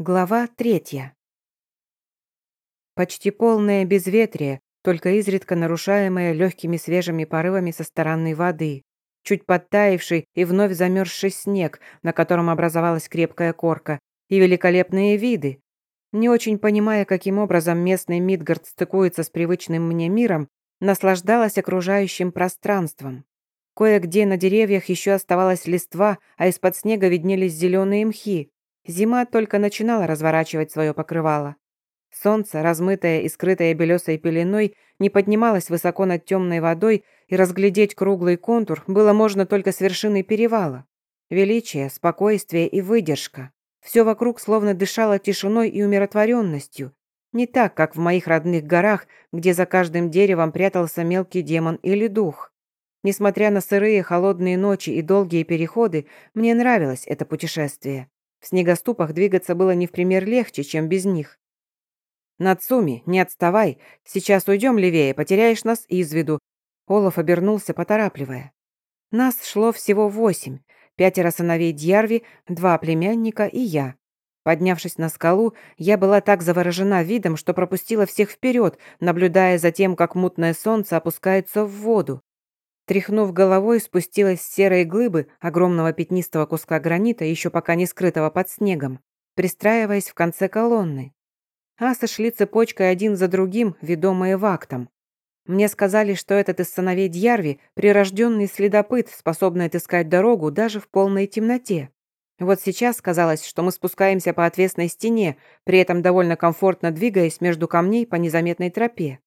Глава третья. Почти полное безветрие, только изредка нарушаемое легкими свежими порывами со стороны воды. Чуть подтаивший и вновь замерзший снег, на котором образовалась крепкая корка, и великолепные виды. Не очень понимая, каким образом местный Мидгард стыкуется с привычным мне миром, наслаждалась окружающим пространством. Кое-где на деревьях еще оставалась листва, а из-под снега виднелись зеленые мхи, Зима только начинала разворачивать свое покрывало. Солнце, размытое и скрытое белесой пеленой, не поднималось высоко над темной водой, и разглядеть круглый контур было можно только с вершины перевала. Величие, спокойствие и выдержка. Все вокруг словно дышало тишиной и умиротворенностью. Не так, как в моих родных горах, где за каждым деревом прятался мелкий демон или дух. Несмотря на сырые холодные ночи и долгие переходы, мне нравилось это путешествие. В снегоступах двигаться было не в пример легче, чем без них. «Нацуми, не отставай. Сейчас уйдем левее, потеряешь нас из виду». Олаф обернулся, поторапливая. Нас шло всего восемь. Пятеро сыновей Дьярви, два племянника и я. Поднявшись на скалу, я была так заворожена видом, что пропустила всех вперед, наблюдая за тем, как мутное солнце опускается в воду. Тряхнув головой, спустилась с серой глыбы, огромного пятнистого куска гранита, еще пока не скрытого под снегом, пристраиваясь в конце колонны. Асы шли цепочкой один за другим, ведомые вактом. Мне сказали, что этот из сыновей Дьярви – прирожденный следопыт, способный отыскать дорогу даже в полной темноте. Вот сейчас казалось, что мы спускаемся по отвесной стене, при этом довольно комфортно двигаясь между камней по незаметной тропе.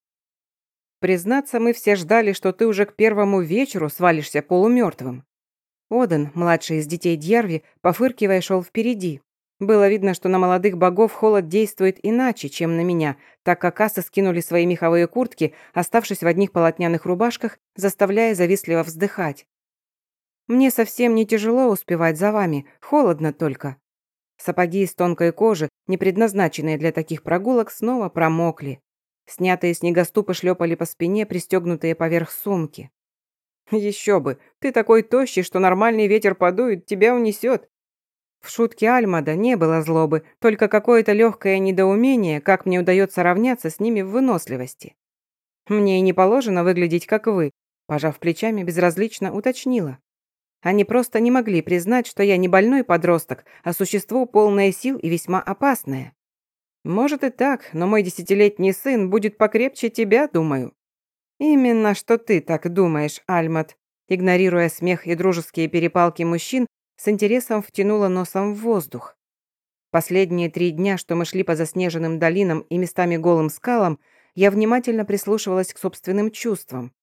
Признаться, мы все ждали, что ты уже к первому вечеру свалишься полумертвым. Оден, младший из детей Дьярви, пофыркивая, шел впереди. Было видно, что на молодых богов холод действует иначе, чем на меня, так как асы скинули свои меховые куртки, оставшись в одних полотняных рубашках, заставляя завистливо вздыхать. «Мне совсем не тяжело успевать за вами, холодно только». Сапоги из тонкой кожи, не предназначенные для таких прогулок, снова промокли. Снятые снегоступы шлепали по спине, пристегнутые поверх сумки. «Еще бы! Ты такой тощий, что нормальный ветер подует, тебя унесет!» В шутке Альмада не было злобы, только какое-то легкое недоумение, как мне удается равняться с ними в выносливости. «Мне и не положено выглядеть, как вы», пожав плечами, безразлично уточнила. Они просто не могли признать, что я не больной подросток, а существо полное сил и весьма опасное. «Может и так, но мой десятилетний сын будет покрепче тебя, думаю». «Именно что ты так думаешь, Альмат», игнорируя смех и дружеские перепалки мужчин, с интересом втянула носом в воздух. Последние три дня, что мы шли по заснеженным долинам и местами голым скалам, я внимательно прислушивалась к собственным чувствам.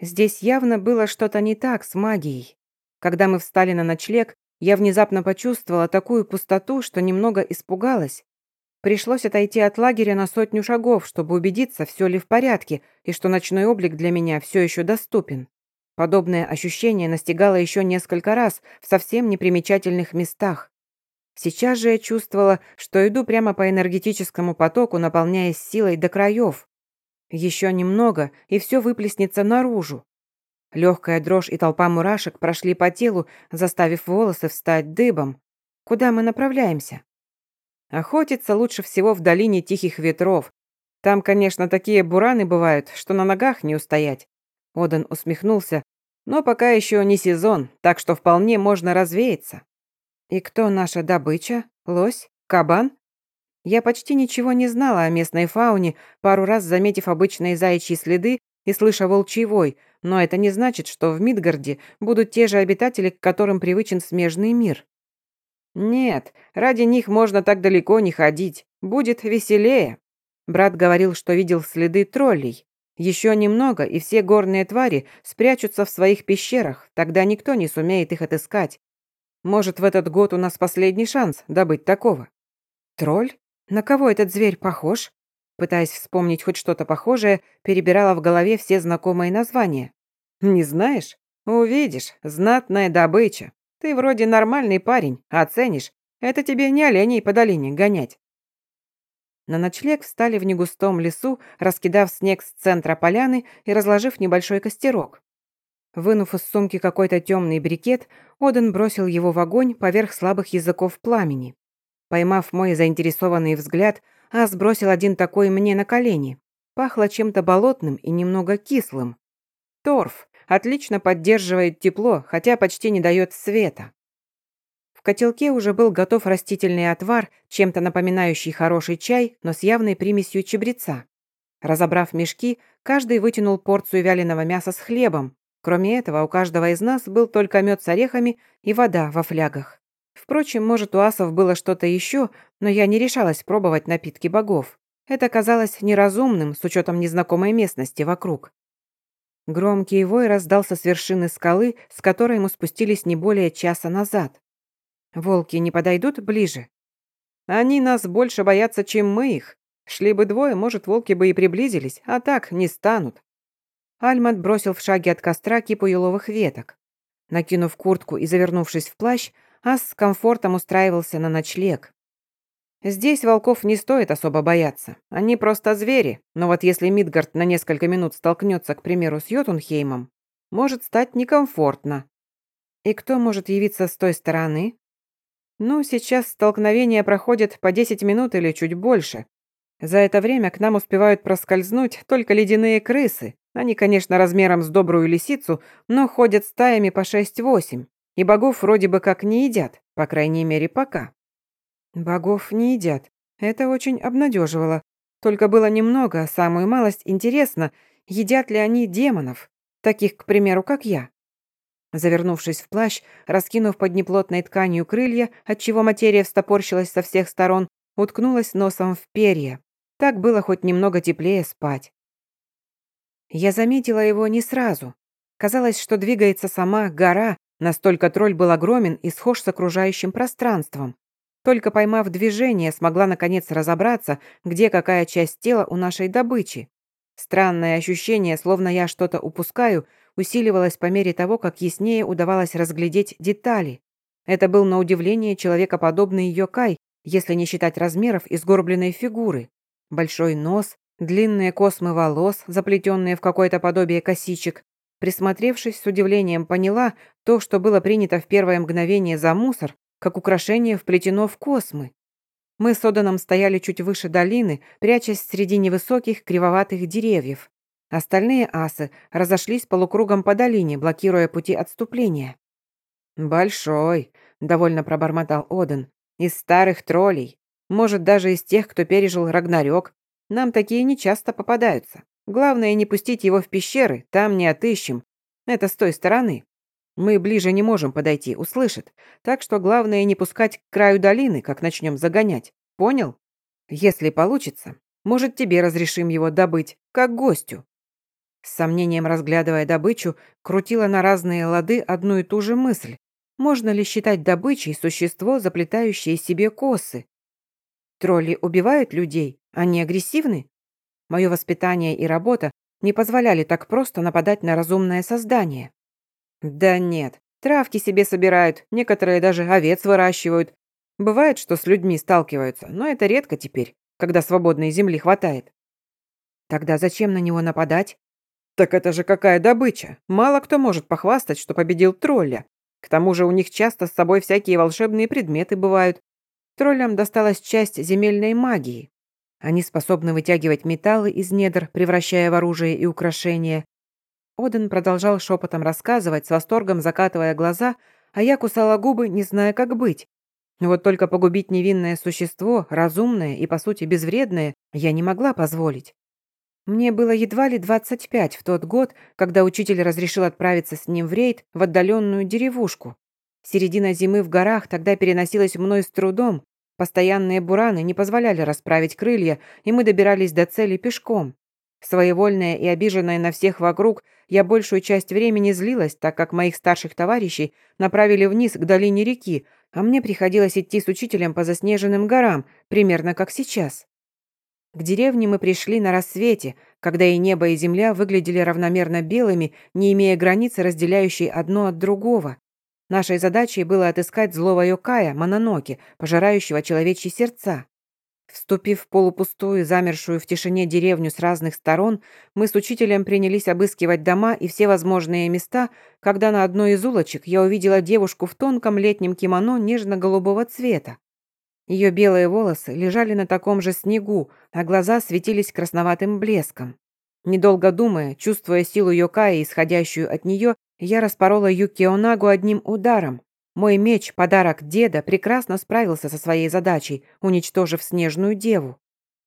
Здесь явно было что-то не так с магией. Когда мы встали на ночлег, я внезапно почувствовала такую пустоту, что немного испугалась. Пришлось отойти от лагеря на сотню шагов, чтобы убедиться, все ли в порядке и что ночной облик для меня все еще доступен. Подобное ощущение настигало еще несколько раз в совсем непримечательных местах. Сейчас же я чувствовала, что иду прямо по энергетическому потоку, наполняясь силой до краев. Еще немного, и все выплеснется наружу. Легкая дрожь и толпа мурашек прошли по телу, заставив волосы встать дыбом. Куда мы направляемся? Охотиться лучше всего в долине тихих ветров. Там, конечно, такие бураны бывают, что на ногах не устоять. Одан усмехнулся. Но пока еще не сезон, так что вполне можно развеяться. И кто наша добыча? Лось? Кабан? Я почти ничего не знала о местной фауне, пару раз заметив обычные заячьи следы и слыша волчий вой, но это не значит, что в Мидгарде будут те же обитатели, к которым привычен смежный мир. «Нет, ради них можно так далеко не ходить. Будет веселее». Брат говорил, что видел следы троллей. Еще немного, и все горные твари спрячутся в своих пещерах, тогда никто не сумеет их отыскать. Может, в этот год у нас последний шанс добыть такого. Тролль? На кого этот зверь похож? Пытаясь вспомнить хоть что-то похожее, перебирала в голове все знакомые названия. Не знаешь? Увидишь, знатная добыча. Ты вроде нормальный парень, оценишь. Это тебе не оленей по долине гонять». На ночлег встали в негустом лесу, раскидав снег с центра поляны и разложив небольшой костерок. Вынув из сумки какой-то темный брикет, Оден бросил его в огонь поверх слабых языков пламени. Поймав мой заинтересованный взгляд, Ас бросил один такой мне на колени. Пахло чем-то болотным и немного кислым. Торф отлично поддерживает тепло, хотя почти не дает света. В котелке уже был готов растительный отвар, чем-то напоминающий хороший чай, но с явной примесью чабреца. Разобрав мешки, каждый вытянул порцию вяленого мяса с хлебом. Кроме этого, у каждого из нас был только мед с орехами и вода во флягах. Впрочем, может, у асов было что-то еще, но я не решалась пробовать напитки богов. Это казалось неразумным с учетом незнакомой местности вокруг. Громкий вой раздался с вершины скалы, с которой мы спустились не более часа назад. Волки не подойдут ближе? Они нас больше боятся, чем мы их. Шли бы двое, может, волки бы и приблизились, а так не станут. Альмат бросил в шаге от костра кипу еловых веток. Накинув куртку и завернувшись в плащ, Ас с комфортом устраивался на ночлег. Здесь волков не стоит особо бояться. Они просто звери, но вот если Мидгард на несколько минут столкнется, к примеру, с Йотунхеймом, может стать некомфортно. И кто может явиться с той стороны? Ну, сейчас столкновения проходят по 10 минут или чуть больше. За это время к нам успевают проскользнуть только ледяные крысы. Они, конечно, размером с добрую лисицу, но ходят стаями по 6-8. И богов вроде бы как не едят, по крайней мере, пока. Богов не едят. Это очень обнадеживало. Только было немного, самую малость интересно, едят ли они демонов, таких, к примеру, как я. Завернувшись в плащ, раскинув под неплотной тканью крылья, отчего материя встопорщилась со всех сторон, уткнулась носом в перья. Так было хоть немного теплее спать. Я заметила его не сразу. Казалось, что двигается сама гора, настолько тролль был огромен и схож с окружающим пространством. Только поймав движение, смогла наконец разобраться, где какая часть тела у нашей добычи. Странное ощущение, словно я что-то упускаю, усиливалось по мере того, как яснее удавалось разглядеть детали. Это был на удивление человекоподобный Йокай, если не считать размеров и сгорбленной фигуры. Большой нос, длинные космы волос, заплетенные в какое-то подобие косичек. Присмотревшись с удивлением, поняла, то, что было принято в первое мгновение за мусор, как украшение вплетено в космы. Мы с Оданом стояли чуть выше долины, прячась среди невысоких кривоватых деревьев. Остальные асы разошлись полукругом по долине, блокируя пути отступления. «Большой», — довольно пробормотал Оден, — «из старых троллей. Может, даже из тех, кто пережил Рагнарёк. Нам такие нечасто попадаются. Главное, не пустить его в пещеры, там не отыщем. Это с той стороны. Мы ближе не можем подойти, услышит. Так что главное не пускать к краю долины, как начнем загонять. Понял? Если получится, может, тебе разрешим его добыть, как гостю». С сомнением разглядывая добычу, крутила на разные лады одну и ту же мысль. Можно ли считать добычей существо, заплетающее себе косы? Тролли убивают людей? Они агрессивны? Мое воспитание и работа не позволяли так просто нападать на разумное создание. Да нет, травки себе собирают, некоторые даже овец выращивают. Бывает, что с людьми сталкиваются, но это редко теперь, когда свободной земли хватает. Тогда зачем на него нападать? Так это же какая добыча. Мало кто может похвастать, что победил тролля. К тому же у них часто с собой всякие волшебные предметы бывают. Троллям досталась часть земельной магии. Они способны вытягивать металлы из недр, превращая в оружие и украшения, Оден продолжал шепотом рассказывать, с восторгом закатывая глаза, а я кусала губы, не зная, как быть. Вот только погубить невинное существо, разумное и, по сути, безвредное, я не могла позволить. Мне было едва ли 25 в тот год, когда учитель разрешил отправиться с ним в рейд в отдаленную деревушку. Середина зимы в горах тогда переносилась мной с трудом, постоянные бураны не позволяли расправить крылья, и мы добирались до цели пешком. Своевольная и обиженная на всех вокруг, я большую часть времени злилась, так как моих старших товарищей направили вниз к долине реки, а мне приходилось идти с учителем по заснеженным горам, примерно как сейчас. К деревне мы пришли на рассвете, когда и небо, и земля выглядели равномерно белыми, не имея границы, разделяющей одно от другого. Нашей задачей было отыскать злого Йокая, Мононоки, пожирающего человечьи сердца. Вступив в полупустую, замершую в тишине деревню с разных сторон, мы с учителем принялись обыскивать дома и все возможные места, когда на одной из улочек я увидела девушку в тонком летнем кимоно нежно-голубого цвета. Ее белые волосы лежали на таком же снегу, а глаза светились красноватым блеском. Недолго думая, чувствуя силу Йокаи, исходящую от нее, я распорола Юкионагу одним ударом. Мой меч, подарок деда, прекрасно справился со своей задачей, уничтожив снежную деву.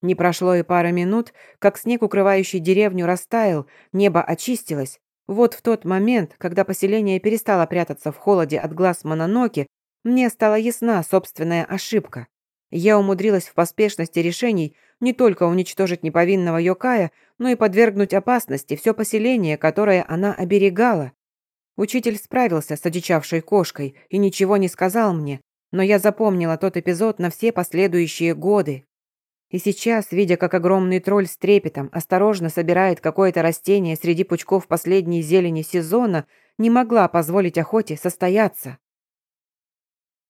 Не прошло и пара минут, как снег, укрывающий деревню, растаял, небо очистилось. Вот в тот момент, когда поселение перестало прятаться в холоде от глаз Мононоки, мне стала ясна собственная ошибка. Я умудрилась в поспешности решений не только уничтожить неповинного Йокая, но и подвергнуть опасности все поселение, которое она оберегала. Учитель справился с одичавшей кошкой и ничего не сказал мне, но я запомнила тот эпизод на все последующие годы. И сейчас, видя, как огромный тролль с трепетом осторожно собирает какое-то растение среди пучков последней зелени сезона, не могла позволить охоте состояться.